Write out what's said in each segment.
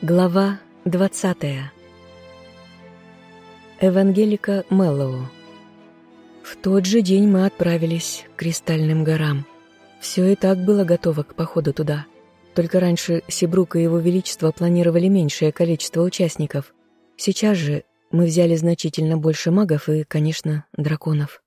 Глава 20. Евангелика Мэллоу. В тот же день мы отправились к Кристальным горам. Все и так было готово к походу туда. Только раньше Сибрук и Его Величество планировали меньшее количество участников. Сейчас же мы взяли значительно больше магов и, конечно, драконов.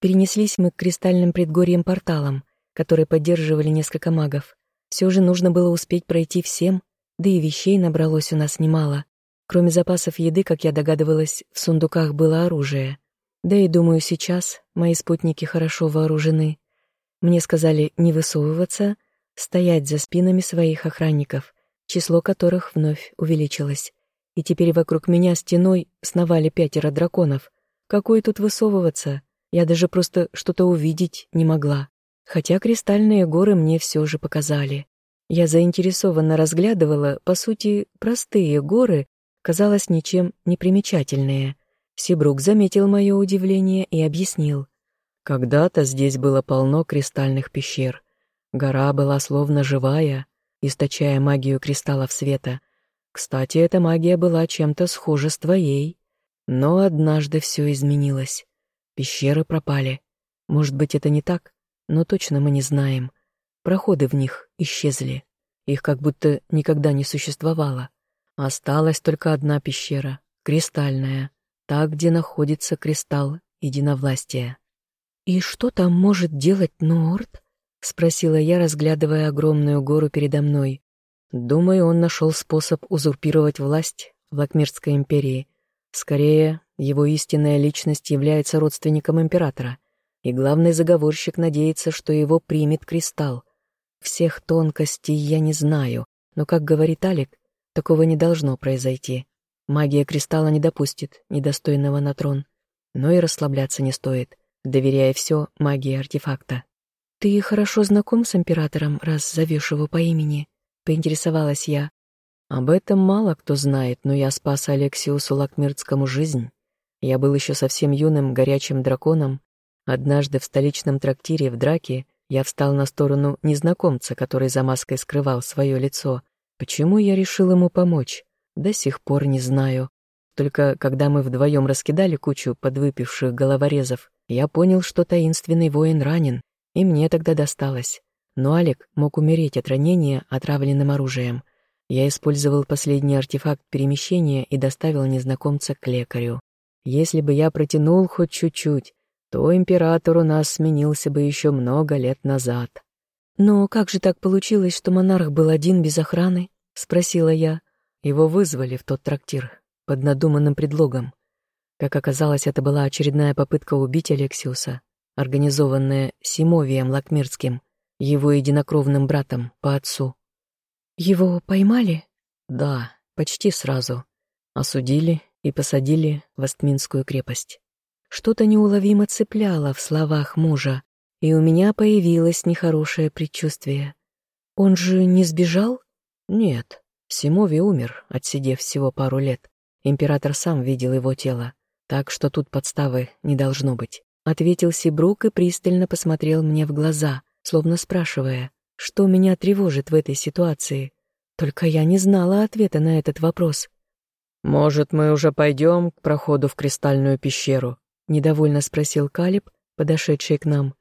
Перенеслись мы к Кристальным предгорьям порталам, которые поддерживали несколько магов. Все же нужно было успеть пройти всем, да и вещей набралось у нас немало. Кроме запасов еды, как я догадывалась, в сундуках было оружие. Да и, думаю, сейчас мои спутники хорошо вооружены. Мне сказали не высовываться, стоять за спинами своих охранников, число которых вновь увеличилось. И теперь вокруг меня стеной сновали пятеро драконов. Какой тут высовываться? Я даже просто что-то увидеть не могла. Хотя кристальные горы мне все же показали. Я заинтересованно разглядывала, по сути, простые горы, казалось, ничем не примечательные. Сибрук заметил мое удивление и объяснил. Когда-то здесь было полно кристальных пещер. Гора была словно живая, источая магию кристаллов света. Кстати, эта магия была чем-то схожа с твоей. Но однажды все изменилось. Пещеры пропали. Может быть, это не так, но точно мы не знаем. Проходы в них исчезли. Их как будто никогда не существовало. Осталась только одна пещера, кристальная, та, где находится кристалл единовластия. «И что там может делать Норд?» — спросила я, разглядывая огромную гору передо мной. Думаю, он нашел способ узурпировать власть в Лакмирской империи. Скорее, его истинная личность является родственником императора, и главный заговорщик надеется, что его примет кристалл. Всех тонкостей я не знаю, но, как говорит Алик, такого не должно произойти. Магия кристалла не допустит недостойного на трон. Но и расслабляться не стоит, доверяя все магии артефакта. «Ты хорошо знаком с императором, раз зовешь его по имени?» — поинтересовалась я. «Об этом мало кто знает, но я спас Алексиусу Лакмиртскому жизнь. Я был еще совсем юным горячим драконом. Однажды в столичном трактире в драке я встал на сторону незнакомца, который за маской скрывал свое лицо. Почему я решил ему помочь? До сих пор не знаю. Только когда мы вдвоем раскидали кучу подвыпивших головорезов, я понял, что таинственный воин ранен, и мне тогда досталось. Но Алик мог умереть от ранения отравленным оружием. Я использовал последний артефакт перемещения и доставил незнакомца к лекарю. Если бы я протянул хоть чуть-чуть, то император у нас сменился бы еще много лет назад. «Но как же так получилось, что монарх был один без охраны?» — спросила я. Его вызвали в тот трактир под надуманным предлогом. Как оказалось, это была очередная попытка убить Алексиуса, организованная Симовием Лакмирским, его единокровным братом по отцу. «Его поймали?» «Да, почти сразу. Осудили и посадили в Вестминскую крепость». Что-то неуловимо цепляло в словах мужа, и у меня появилось нехорошее предчувствие. Он же не сбежал? Нет, Симови умер, отсидев всего пару лет. Император сам видел его тело, так что тут подставы не должно быть. Ответил Сибрук и пристально посмотрел мне в глаза, словно спрашивая, что меня тревожит в этой ситуации. Только я не знала ответа на этот вопрос. «Может, мы уже пойдем к проходу в Кристальную пещеру?» — недовольно спросил Калиб, подошедший к нам.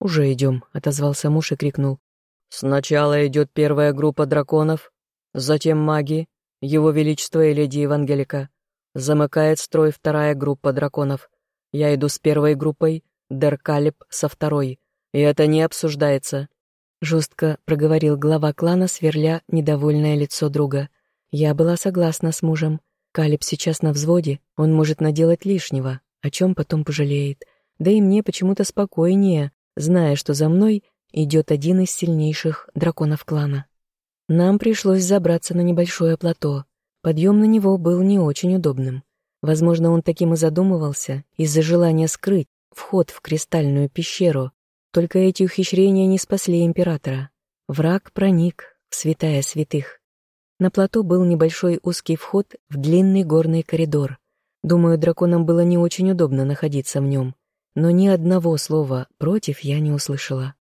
«Уже идем», — отозвался муж и крикнул. «Сначала идет первая группа драконов, затем маги, его величество и леди Евангелика. Замыкает строй вторая группа драконов. Я иду с первой группой, Дер Калиб со второй. И это не обсуждается». Жестко проговорил глава клана, сверля недовольное лицо друга. Я была согласна с мужем. Калиб сейчас на взводе, он может наделать лишнего, о чем потом пожалеет. Да и мне почему-то спокойнее, зная, что за мной идет один из сильнейших драконов клана. Нам пришлось забраться на небольшое плато. Подъем на него был не очень удобным. Возможно, он таким и задумывался из-за желания скрыть вход в кристальную пещеру. Только эти ухищрения не спасли императора. Враг проник в святая святых. На плато был небольшой узкий вход в длинный горный коридор. Думаю, драконам было не очень удобно находиться в нем, но ни одного слова «против» я не услышала.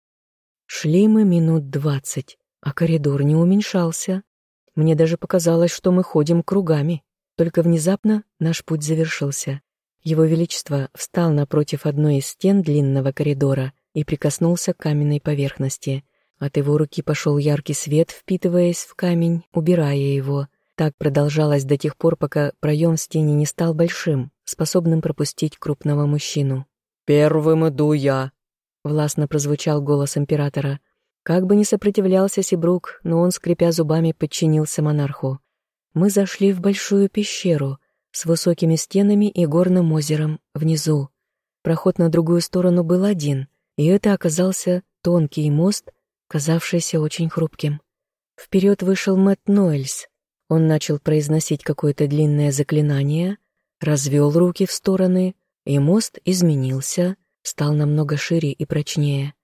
Шли мы минут двадцать, а коридор не уменьшался. Мне даже показалось, что мы ходим кругами. Только внезапно наш путь завершился. Его Величество встал напротив одной из стен длинного коридора и прикоснулся к каменной поверхности. От его руки пошел яркий свет, впитываясь в камень, убирая его. Так продолжалось до тех пор, пока проем в стене не стал большим, способным пропустить крупного мужчину. «Первым иду я», — властно прозвучал голос императора. Как бы ни сопротивлялся Сибрук, но он, скрипя зубами, подчинился монарху. Мы зашли в большую пещеру с высокими стенами и горным озером внизу. Проход на другую сторону был один, и это оказался тонкий мост, казавшийся очень хрупким. Вперед вышел Мэтт Нойльс. Он начал произносить какое-то длинное заклинание, развел руки в стороны, и мост изменился, стал намного шире и прочнее.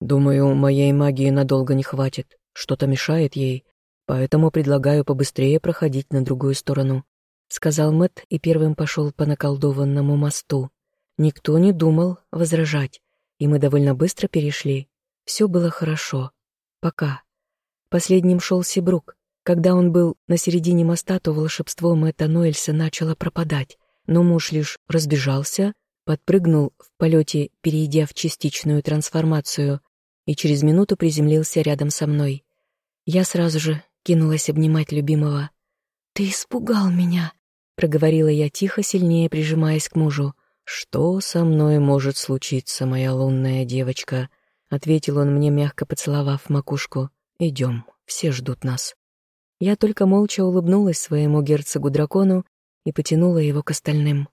«Думаю, моей магии надолго не хватит. Что-то мешает ей, поэтому предлагаю побыстрее проходить на другую сторону», — сказал Мэт и первым пошел по наколдованному мосту. Никто не думал возражать, и мы довольно быстро перешли. Все было хорошо. Пока. Последним шел Сибрук. Когда он был на середине моста, то волшебство Мэтта Ноэльса начало пропадать, но муж лишь разбежался, подпрыгнул в полете, перейдя в частичную трансформацию, и через минуту приземлился рядом со мной. Я сразу же кинулась обнимать любимого. «Ты испугал меня», — проговорила я тихо, сильнее прижимаясь к мужу. «Что со мной может случиться, моя лунная девочка?» — ответил он мне, мягко поцеловав макушку. «Идем, все ждут нас». Я только молча улыбнулась своему герцогу-дракону и потянула его к остальным.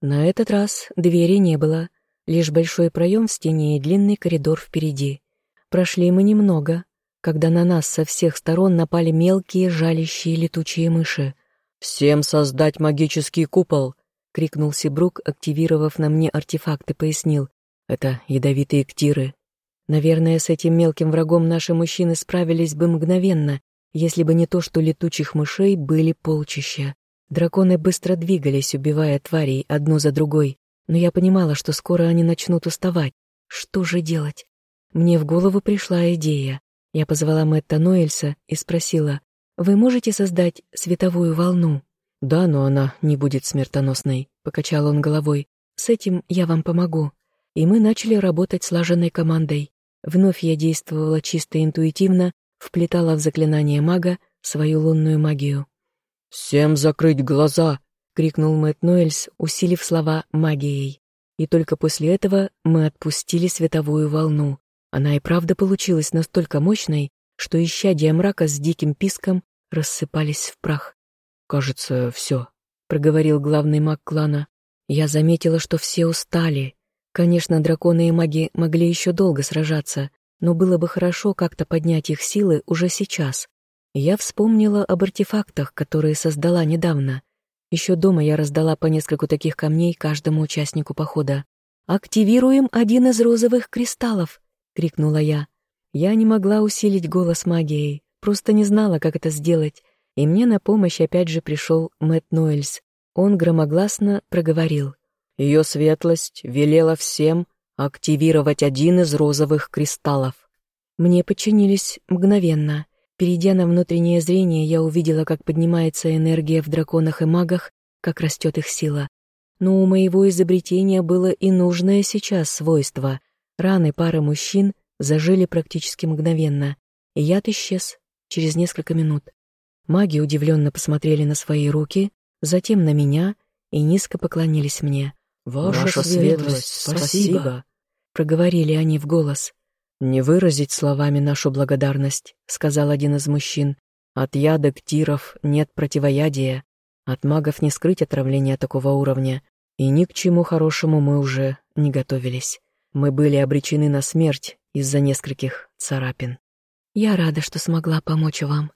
На этот раз двери не было, лишь большой проем в стене и длинный коридор впереди. Прошли мы немного, когда на нас со всех сторон напали мелкие жалящие летучие мыши. «Всем создать магический купол!» — крикнул Сибрук, активировав на мне артефакт и пояснил. «Это ядовитые ктиры. Наверное, с этим мелким врагом наши мужчины справились бы мгновенно, если бы не то, что летучих мышей были полчища. Драконы быстро двигались, убивая тварей одну за другой, но я понимала, что скоро они начнут уставать. Что же делать? Мне в голову пришла идея. Я позвала Мэтта Ноэльса и спросила, «Вы можете создать световую волну?» «Да, но она не будет смертоносной», — покачал он головой. «С этим я вам помогу». И мы начали работать слаженной командой. Вновь я действовала чисто интуитивно, вплетала в заклинание мага свою лунную магию. «Всем закрыть глаза!» — крикнул Мэтт Ноэльс, усилив слова магией. И только после этого мы отпустили световую волну. Она и правда получилась настолько мощной, что исчадия мрака с диким писком рассыпались в прах. «Кажется, все», — проговорил главный маг клана. Я заметила, что все устали. Конечно, драконы и маги могли еще долго сражаться, но было бы хорошо как-то поднять их силы уже сейчас. Я вспомнила об артефактах, которые создала недавно. Еще дома я раздала по нескольку таких камней каждому участнику похода. «Активируем один из розовых кристаллов!» — крикнула я. Я не могла усилить голос магией, просто не знала, как это сделать, и мне на помощь опять же пришел Мэтт Нойльс. Он громогласно проговорил. «Ее светлость велела всем активировать один из розовых кристаллов». Мне подчинились мгновенно. Перейдя на внутреннее зрение, я увидела, как поднимается энергия в драконах и магах, как растет их сила. Но у моего изобретения было и нужное сейчас свойство — Раны пары мужчин зажили практически мгновенно, и яд исчез через несколько минут. Маги удивленно посмотрели на свои руки, затем на меня и низко поклонились мне. «Ваша, Ваша светлость, спасибо!» — проговорили они в голос. «Не выразить словами нашу благодарность», — сказал один из мужчин. «От яда ктиров нет противоядия. От магов не скрыть отравление такого уровня, и ни к чему хорошему мы уже не готовились». Мы были обречены на смерть из-за нескольких царапин. Я рада, что смогла помочь вам.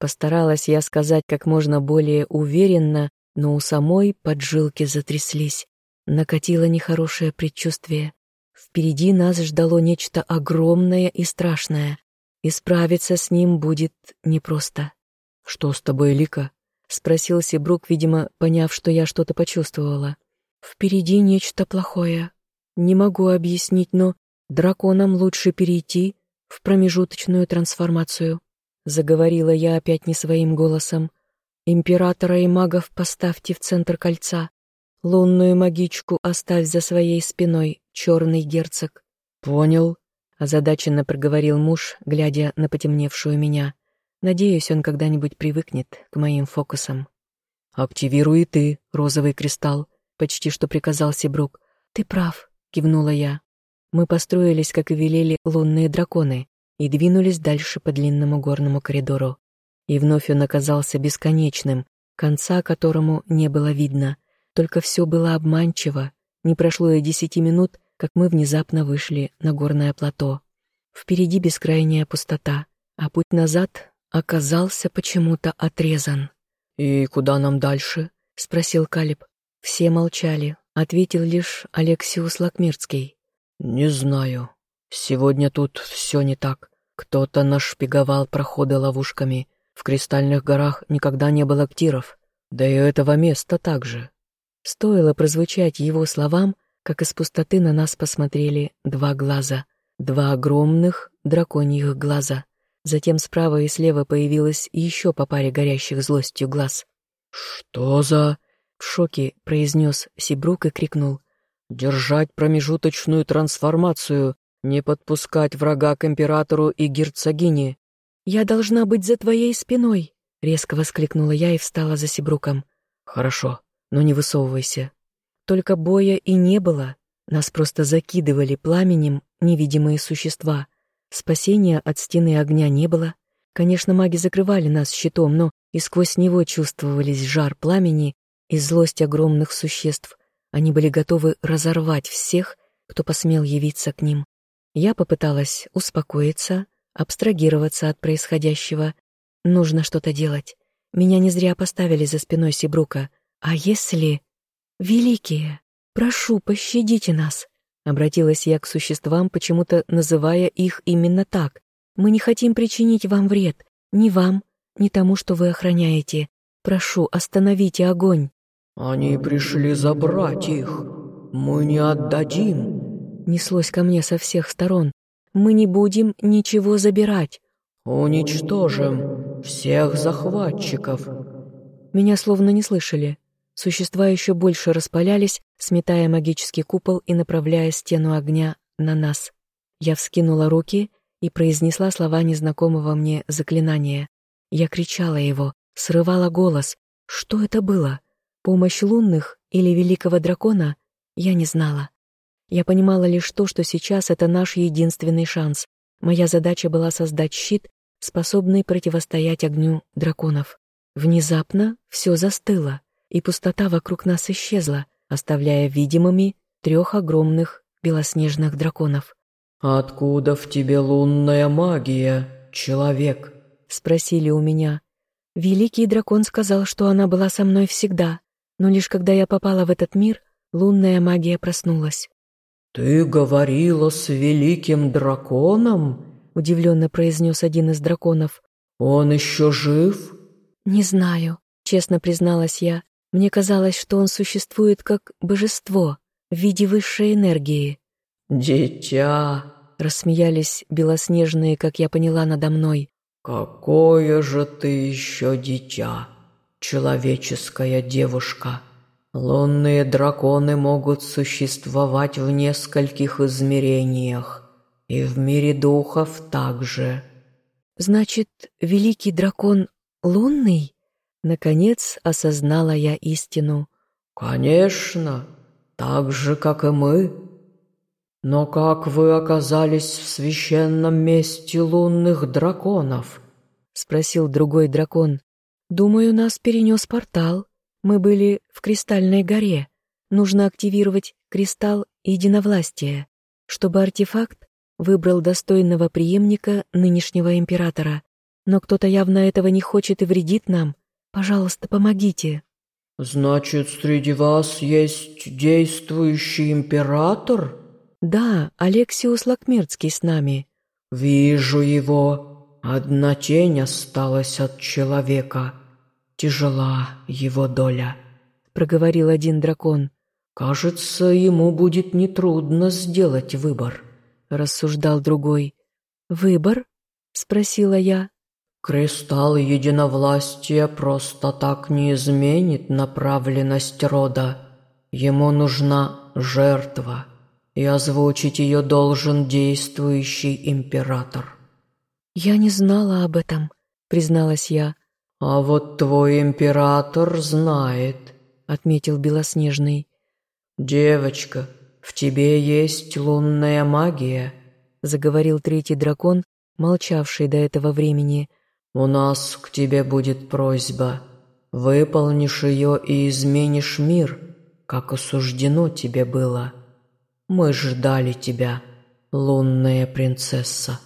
Постаралась я сказать как можно более уверенно, но у самой поджилки затряслись. Накатило нехорошее предчувствие. Впереди нас ждало нечто огромное и страшное, и справиться с ним будет непросто. «Что с тобой, Лика?» — спросил Сибрук, видимо, поняв, что я что-то почувствовала. «Впереди нечто плохое», не могу объяснить, но драконам лучше перейти в промежуточную трансформацию. заговорила я опять не своим голосом. «Императора и магов поставьте в центр кольца. Лунную магичку оставь за своей спиной, черный герцог». «Понял», — озадаченно проговорил муж, глядя на потемневшую меня. Надеюсь, он когда-нибудь привыкнет к моим фокусам. «Активируй ты, розовый кристалл», — почти что приказал Сибрук. «Ты прав», — кивнула я. Мы построились, как и велели лунные драконы, и двинулись дальше по длинному горному коридору. И вновь он оказался бесконечным, конца которому не было видно. Только все было обманчиво. Не прошло и десяти минут, как мы внезапно вышли на горное плато. Впереди бескрайняя пустота, а путь назад оказался почему-то отрезан. «И куда нам дальше?» — спросил Калиб. Все молчали, ответил лишь Алексиус Лакмирский. «Не знаю. Сегодня тут все не так. Кто-то нашпиговал проходы ловушками. В Кристальных горах никогда не было ктиров. Да и этого места также. Стоило прозвучать его словам, как из пустоты на нас посмотрели два глаза. Два огромных драконьих глаза. Затем справа и слева появилось еще по паре горящих злостью глаз. «Что за...» — в шоке произнес Сибрук и крикнул. «Держать промежуточную трансформацию, не подпускать врага к императору и герцогине». «Я должна быть за твоей спиной!» — резко воскликнула я и встала за Сибруком. «Хорошо, но не высовывайся». Только боя и не было. Нас просто закидывали пламенем невидимые существа. Спасения от стены огня не было. Конечно, маги закрывали нас щитом, но и сквозь него чувствовались жар пламени и злость огромных существ. Они были готовы разорвать всех, кто посмел явиться к ним. Я попыталась успокоиться, абстрагироваться от происходящего. Нужно что-то делать. Меня не зря поставили за спиной Сибрука. А если... «Великие, прошу, пощадите нас!» Обратилась я к существам, почему-то называя их именно так. «Мы не хотим причинить вам вред. Ни вам, ни тому, что вы охраняете. Прошу, остановите огонь!» «Они пришли забрать их. Мы не отдадим!» Неслось ко мне со всех сторон. «Мы не будем ничего забирать!» «Уничтожим всех захватчиков!» Меня словно не слышали. Существа еще больше распалялись, сметая магический купол и направляя стену огня на нас. Я вскинула руки и произнесла слова незнакомого мне заклинания. Я кричала его, срывала голос. Что это было? Помощь лунных или великого дракона? Я не знала. Я понимала лишь то, что сейчас это наш единственный шанс. Моя задача была создать щит, способный противостоять огню драконов. Внезапно все застыло и пустота вокруг нас исчезла, оставляя видимыми трех огромных белоснежных драконов. «Откуда в тебе лунная магия, человек?» — спросили у меня. Великий дракон сказал, что она была со мной всегда, но лишь когда я попала в этот мир, лунная магия проснулась. «Ты говорила с великим драконом?» — удивленно произнес один из драконов. «Он еще жив?» «Не знаю», — честно призналась я, мне казалось, что он существует как божество в виде высшей энергии. «Дитя!» — рассмеялись белоснежные, как я поняла, надо мной. «Какое же ты еще дитя, человеческая девушка! Лунные драконы могут существовать в нескольких измерениях, и в мире духов также». «Значит, великий дракон лунный?» Наконец осознала я истину. «Конечно, так же, как и мы. Но как вы оказались в священном месте лунных драконов?» Спросил другой дракон. «Думаю, нас перенес портал. Мы были в Кристальной горе. Нужно активировать кристалл единовластия, чтобы артефакт выбрал достойного преемника нынешнего императора. Но кто-то явно этого не хочет и вредит нам. Пожалуйста, помогите». «Значит, среди вас есть действующий император?» «Да, Алексиус Лакмирцкий с нами». «Вижу его. Одна тень осталась от человека. Тяжела его доля», — проговорил один дракон. «Кажется, ему будет нетрудно сделать выбор», — рассуждал другой. «Выбор?» — спросила я. Кристалл единовластия просто так не изменит направленность рода. Ему нужна жертва, и озвучить ее должен действующий император. «Я не знала об этом», — призналась я. «А вот твой император знает», — отметил Белоснежный. «Девочка, в тебе есть лунная магия», — заговорил третий дракон, молчавший до этого времени. «У нас к тебе будет просьба. Выполнишь ее и изменишь мир, как осуждено тебе было. Мы ждали тебя, лунная принцесса».